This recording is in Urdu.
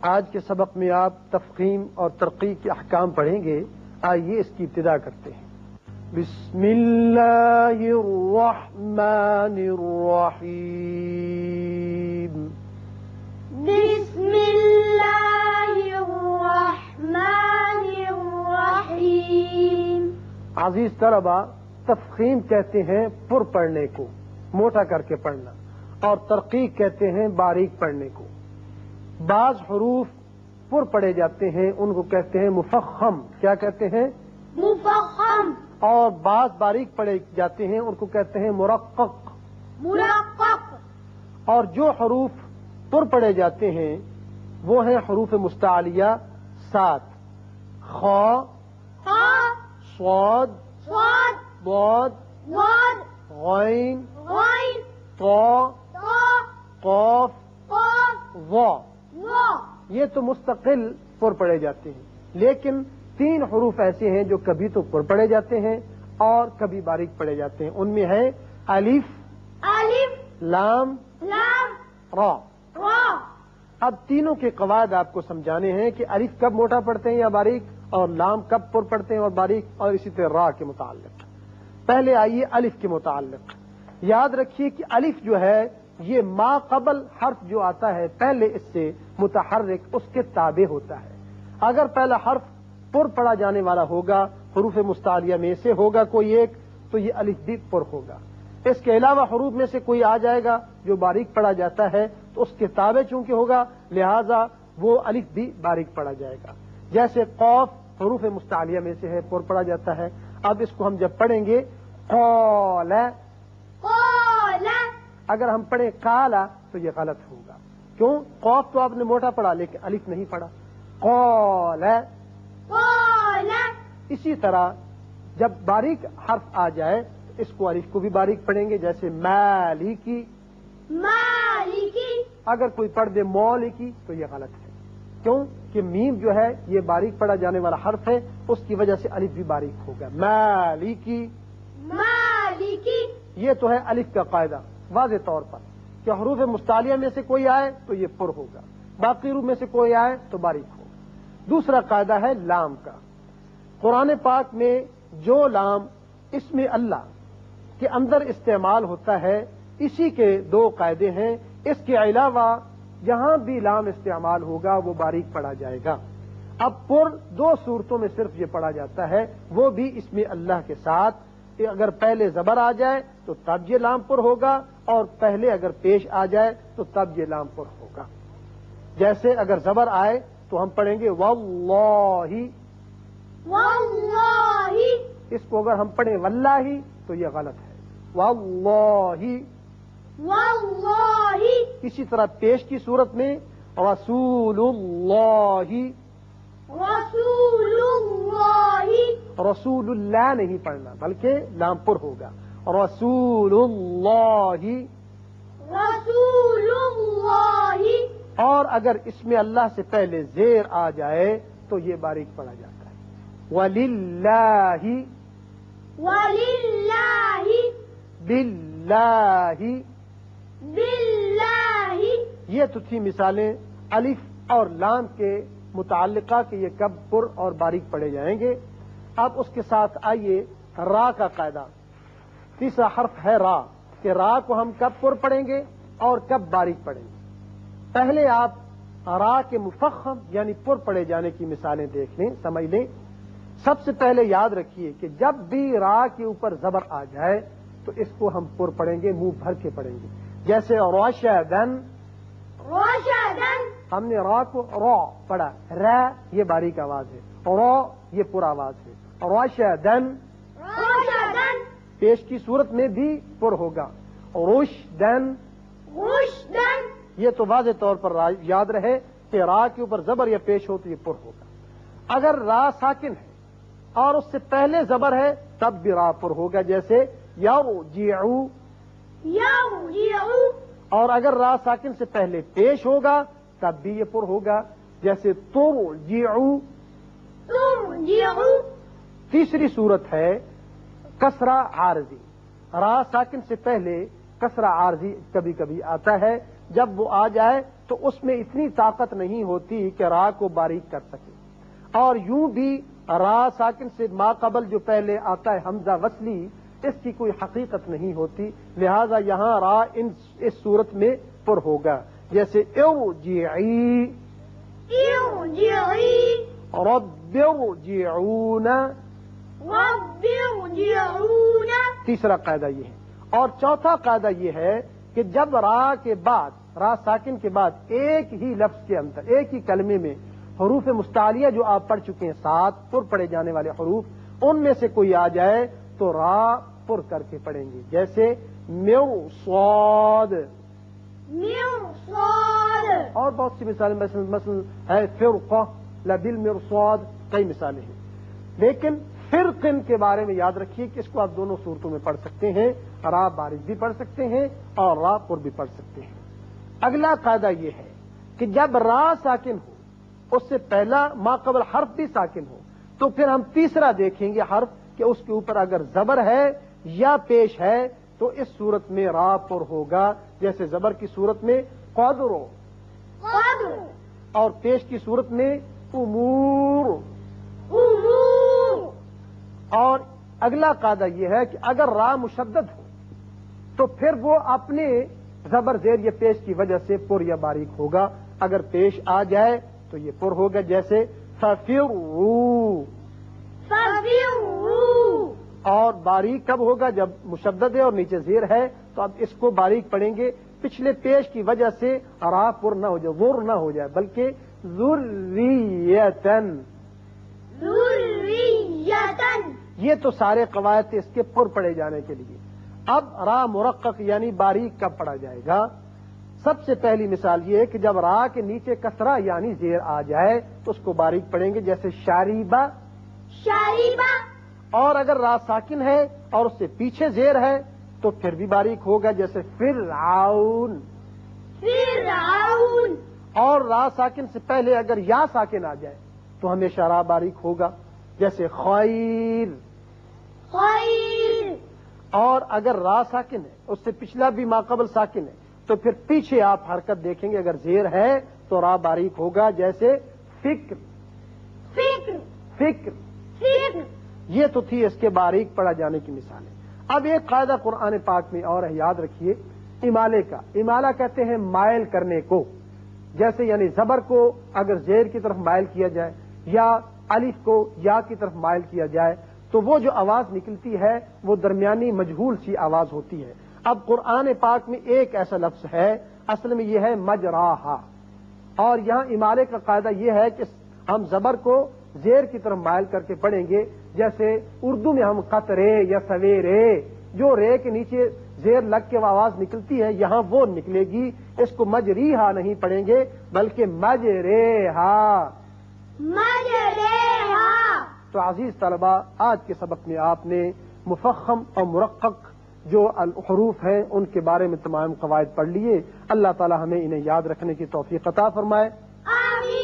آج کے سبق میں آپ تفخیم اور ترقی کے احکام پڑھیں گے آئیے اس کی ابتدا کرتے ہیں۔ بسم اللہ الرحمن الرحیم۔ بسم اللہ الرحمن الرحیم۔ عزیز طلبا تفخیم کہتے ہیں پر پڑھنے کو موٹا کر کے پڑھنا اور ترقیق کہتے ہیں باریک پڑھنے کو۔ بعض حروف پر پڑے جاتے ہیں ان کو کہتے ہیں مفخم۔ کیا کہتے ہیں؟ مفخم۔ اور بعض باریک پڑے جاتے ہیں ان کو کہتے ہیں مرقق۔ مرقق۔ اور جو حروف پر پڑے جاتے ہیں وہ ہیں حروف مستعلیہ سات۔ خا ضاد ضاد غین غین طا طا یہ تو مستقل پر پڑے جاتے ہیں۔ لیکن تین حروف ایسے ہیں جو کبھی تو پر پڑے جاتے ہیں اور کبھی باریک پڑے جاتے ہیں۔ ان میں ہے الف الف لام لام را۔ را۔ اب تینوں کے قواعد آپ کو سمجھانے ہیں کہ الف کب موٹا پڑتے ہیں یا باریک اور لام کب پر پڑتے ہیں اور باریک اور اسی طرح را کے متعلق۔ پہلے آئیے الف کے متعلق۔ یاد رکھیے کہ الف جو ہے یہ ما قبل حرف جو آتا ہے پہلے اس سے متحرک اس کے تابع ہوتا ہے۔ اگر پہلا حرف پر پڑا جانے والا ہوگا حروف مستعلیہ میں سے ہوگا کوئی ایک تو یہ الف بھی پر ہوگا۔ اس کے علاوہ حروف میں سے کوئی آ جائے گا جو باریک پڑا جاتا ہے تو اس کے تابع چونکہ ہوگا لہذا وہ الف بھی باریک پڑا جائے گا۔ جیسے قوف حروف مستعلیہ میں سے ہے پر پڑا جاتا ہے۔ اب اس کو ہم جب پڑھیں گے قول قال. اگر ہم پڑھیں کالا تو یہ غلط ہوگا۔ کیوں؟ قوف تو آپ نے موٹا پڑھا لیکن الف نہیں پڑھا۔ قول اسی طرح جب باریک حرف آ جائے تو اس کو الف کو بھی باریک پڑھیں گے جیسے مالکی مالکی اگر کوئی پڑھ دے مولکی تو یہ غلط ہے۔ کیوں؟ کہ میم جو ہے یہ باریک پڑھا جانے والا حرف ہے اس کی وجہ سے الف بھی باریک ہوگا مالکی مالکی یہ تو ہے الف کا قاعدہ واضح طور پر۔ کہ حروف مستعلیہ میں سے کوئی آئے تو یہ پر ہوگا، باقی روپ میں سے کوئی آئے تو باریک ہوگا۔ دوسرا قاعدہ ہے لام کا۔ قرآن پاک میں جو لام اس میں اللہ کے اندر استعمال ہوتا ہے، اسی کے دو قاعدے ہیں۔ اس کے علاوہ جہاں بھی لام استعمال ہوگا، وہ باریک پڑا جائے گا۔ اب پر دو صورتوں میں صرف یہ پڑا جاتا ہے، وہ بھی اس میں اللہ کے ساتھ۔ اگر پہلے زبر آ جائے تو تب یہ لام پر ہوگا اور پہلے اگر پیش آ جائے تو تب یہ لام پر ہوگا۔ جیسے اگر زبر آئے تو ہم پڑھیں گے واللہ واللہ اس کو اگر ہم پڑھیں واللہ تو یہ غلط ہے۔ واللہ واللہ اسی طرح پیش کی صورت میں رسول اللہ رسول رسول اللہ نہیں پڑھنا بلکہ لام پر ہوگا رسول اللہ رسول اللہ اور اگر اس میں اللہ سے پہلے زیر آ جائے تو یہ باریک پڑا جاتا ہے وللہ وللہ باللہ باللہ یہ تو تھی مثالیں الف اور لام کے متعلقہ کہ یہ کب پر اور باریک پڑے جائیں گے اب اس کے ساتھ آئیے را کا قاعدہ۔ تیسرا حرف ہے را کہ را کو ہم کب پر پڑھیں گے اور کب باریک پڑھیں گے۔ پہلے آپ را کے مفخم یعنی پر پڑے جانے کی مثالیں دیکھ لیں سمجھ لیں۔ سب سے پہلے یاد رکھیے کہ جب بھی را کے اوپر زبر آ جائے تو اس کو ہم پر پڑھیں گے منہ بھر کے پڑھیں گے۔ جیسے رشدن ہم نے را کو رو پڑھا۔ ر یہ باریک آواز ہے رو یہ پر آواز ہے۔ روشدن رشدن پیش کی صورت میں بھی پر ہوگا۔ روش دن رشدن یہ تو واضح طور پر یاد رہے کہ را کے اوپر زبر یا پیش ہو تو یہ پر ہوگا۔ اگر را ساکن ہے اور اس سے پہلے زبر ہے تب بھی را پر ہوگا۔ جیسے یو جیعو اور اگر را ساکن سے پہلے پیش ہوگا تب بھی یہ پر ہوگا۔ جیسے تر جیعو تیسری صورت ہے کسرا عارضی۔ را ساکن سے پہلے کسرا عارضی کبھی کبھی آتا ہے۔ جب وہ آ جائے تو اس میں اتنی طاقت نہیں ہوتی کہ را کو باریک کر سکے۔ اور یوں بھی را ساکن سے ما قبل جو پہلے آتا ہے حمزہ وصلی اس کی کوئی حقیقت نہیں ہوتی۔ لہذا یہاں را ان اس صورت میں پر ہوگا۔ جیسے او جی رب ارجعون۔ تیسرا قاعدہ یہ ہے۔ اور چوتھا قاعدہ یہ ہے کہ جب را کے بعد را ساکن کے بعد ایک ہی لفظ کے اندر ایک ہی کلمے میں حروف مستعلیہ جو آپ پڑھ چکے ہیں سات پر پڑے جانے والے حروف ان میں سے کوئی آ جائے تو را پر کر کے پڑھیں گے۔ جیسے میو سواد۔ اور بہت سی مثالیں مثلا ہے فرقہ لبل مرصاد کئی مثالیں ہیں۔ لیکن فرقن کے بارے میں یاد رکھیے کہ اس کو آپ دونوں صورتوں میں پڑھ سکتے ہیں را بارش بھی پڑھ سکتے ہیں اور را پر بھی پڑھ سکتے ہیں۔ اگلا قاعدہ یہ ہے کہ جب را ساکن ہو اس سے پہلا ما قبل حرف بھی ساکن ہو تو پھر ہم تیسرا دیکھیں گے حرف کہ اس کے اوپر اگر زبر ہے یا پیش ہے تو اس صورت میں را پر ہوگا۔ جیسے زبر کی صورت میں قدرو قدر۔ اور پیش کی صورت میں امور۔ امور۔ اور اگلا قاعدہ یہ ہے کہ اگر را مشدد ہو تو پھر وہ اپنے زبر زیر یا پیش کی وجہ سے پر یا باریک ہوگا۔ اگر پیش آ جائے تو یہ پر ہوگا جیسے ففروا اور باریک کب ہوگا؟ جب مشدد ہے اور نیچے زیر ہے تو اب اس کو باریک پڑھیں گے۔ پچھلے پیش کی وجہ سے را پر نہ ہو جائے ور نہ ہو جائے بلکہ ذریتن یہ تو سارے قواعد تھے اس کے پر پڑے جانے کے لیے۔ اب را مرقق یعنی باریک کب پڑا جائے گا؟ سب سے پہلی مثال یہ ہے کہ جب را کے نیچے کسرا یعنی زیر آ جائے تو اس کو باریک پڑیں گے جیسے شاریبا شریبہ اور اگر را ساکن ہے اور اس سے پیچھے زیر ہے تو پھر بھی باریک ہوگا جیسے فرعون۔ فرعون۔ اور را ساکن سے پہلے اگر یا ساکن آ جائے تو ہمیشہ را باریک ہوگا جیسے خیر۔ خیر اور اگر را ساکن ہے اس سے پچھلا بھی ماقبل ساکن ہے تو پھر پیچھے آپ حرکت دیکھیں گے اگر زیر ہے تو را باریک ہوگا جیسے فکر۔ فکر۔ فکر۔ فکر۔ یہ تو تھی اس کے باریک پڑا جانے کی مثالیں اب ایک قاعدہ قرآن پاک میں اور ہے یاد رکھیے امالے کا۔ امالہ کہتے ہیں مائل کرنے کو جیسے یعنی زبر کو اگر زیر کی طرف مائل کیا جائے یا الف کو یا کی طرف مائل کیا جائے تو وہ جو آواز نکلتی ہے، وہ درمیانی مجہول سی آواز ہوتی ہے۔ اب قرآن پاک میں ایک ایسا لفظ ہے، اصل میں یہ ہے مجراہا۔ اور یہاں امالے کا قاعدہ یہ ہے کہ ہم زبر کو زیر کی طرف مائل کر کے پڑھیں گے، جیسے اردو میں ہم قطرے یا سویرے، جو رے کے نیچے زیر لگ کے وہ آواز نکلتی ہے، یہاں وہ نکلے گی۔ اس کو مجریحا نہیں پڑھیں گے، بلکہ مجریحا مجریہا۔ تو عزیز طلبہ آج کے سبق میں آپ نے مفخم اور مرقق جو الحروف ہیں، ان کے بارے میں تمام قواعد پڑھ لیے۔ اللہ تعالی ہمیں انہیں یاد رکھنے کی توفیق عطا فرمائے۔